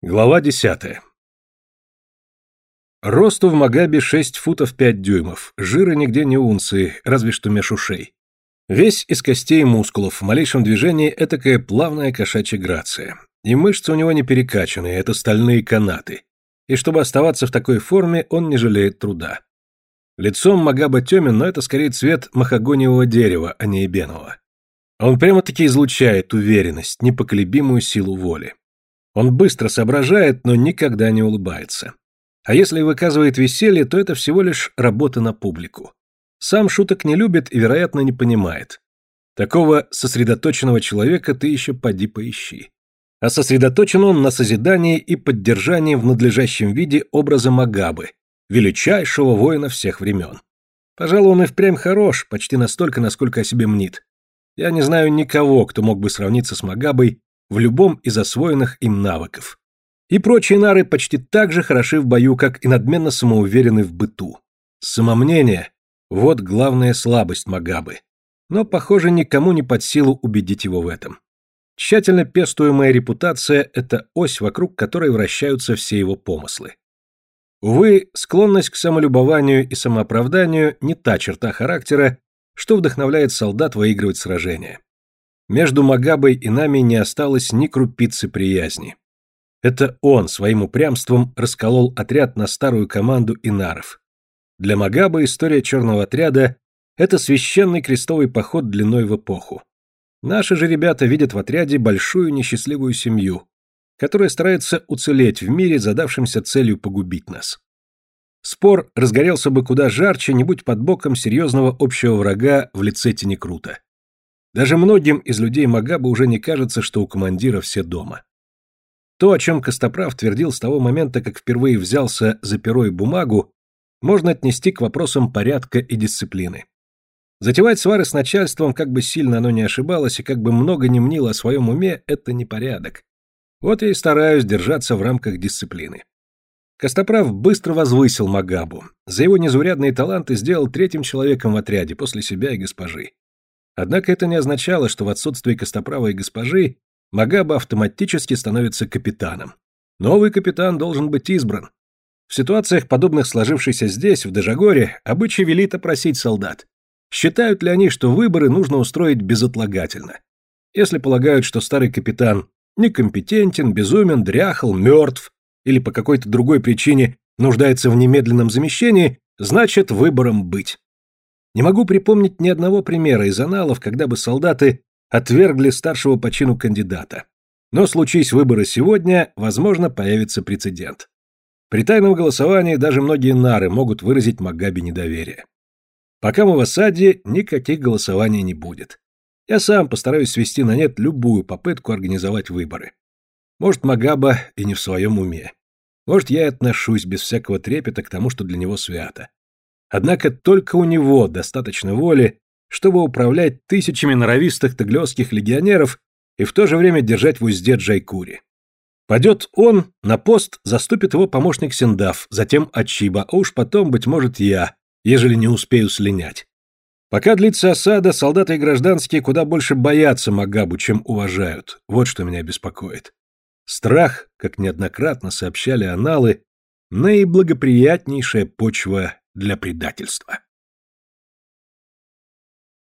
Глава десятая. Росту в Магабе 6 футов 5 дюймов, жира нигде не унции, разве что меж ушей. Весь из костей и мускулов, в малейшем движении этакая плавная кошачья грация. И мышцы у него не перекачанные, это стальные канаты. И чтобы оставаться в такой форме, он не жалеет труда. Лицом Магаба темен, но это скорее цвет махагониевого дерева, а не эбенового. Он прямо-таки излучает уверенность, непоколебимую силу воли. Он быстро соображает, но никогда не улыбается. А если выказывает веселье, то это всего лишь работа на публику. Сам шуток не любит и, вероятно, не понимает. Такого сосредоточенного человека ты еще поди поищи. А сосредоточен он на созидании и поддержании в надлежащем виде образа Магабы, величайшего воина всех времен. Пожалуй, он и впрямь хорош, почти настолько, насколько о себе мнит. Я не знаю никого, кто мог бы сравниться с Магабой в любом из освоенных им навыков. И прочие нары почти так же хороши в бою, как и надменно самоуверены в быту. Самомнение – вот главная слабость Магабы. Но, похоже, никому не под силу убедить его в этом. Тщательно пестуемая репутация – это ось, вокруг которой вращаются все его помыслы. Увы, склонность к самолюбованию и самооправданию не та черта характера, что вдохновляет солдат выигрывать сражения. Между Магабой и нами не осталось ни крупицы приязни. Это он своим упрямством расколол отряд на старую команду инаров. Для Магабы история черного отряда – это священный крестовый поход длиной в эпоху. Наши же ребята видят в отряде большую несчастливую семью, которая старается уцелеть в мире, задавшимся целью погубить нас. Спор разгорелся бы куда жарче, не будь под боком серьезного общего врага в лице Тенекрута. Даже многим из людей Магаба уже не кажется, что у командира все дома. То, о чем Костоправ твердил с того момента, как впервые взялся за перо и бумагу, можно отнести к вопросам порядка и дисциплины. Затевать свары с начальством, как бы сильно оно не ошибалось и как бы много не мнило о своем уме, это не порядок. Вот я и стараюсь держаться в рамках дисциплины. Костоправ быстро возвысил Магабу. За его незаурядные таланты сделал третьим человеком в отряде после себя и госпожи. Однако это не означало, что в отсутствии Костоправа и госпожи Магаба автоматически становится капитаном. Новый капитан должен быть избран. В ситуациях, подобных сложившейся здесь, в Дежагоре, обычай велит опросить солдат. Считают ли они, что выборы нужно устроить безотлагательно? Если полагают, что старый капитан некомпетентен, безумен, дряхал, мертв или по какой-то другой причине нуждается в немедленном замещении, значит выбором быть. Не могу припомнить ни одного примера из аналов, когда бы солдаты отвергли старшего по чину кандидата. Но случись выборы сегодня, возможно, появится прецедент. При тайном голосовании даже многие нары могут выразить Магаби недоверие. Пока мы в осаде, никаких голосований не будет. Я сам постараюсь свести на нет любую попытку организовать выборы. Может, Магаба и не в своем уме. Может, я отношусь без всякого трепета к тому, что для него свято. Однако только у него достаточно воли, чтобы управлять тысячами норовистых таглёских легионеров и в то же время держать в узде Джайкури. Падет он, на пост заступит его помощник Синдав, затем Ачиба, а уж потом, быть может, я, ежели не успею слинять. Пока длится осада, солдаты и гражданские куда больше боятся Магабу, чем уважают. Вот что меня беспокоит. Страх, как неоднократно сообщали аналы, наиблагоприятнейшая почва для предательства.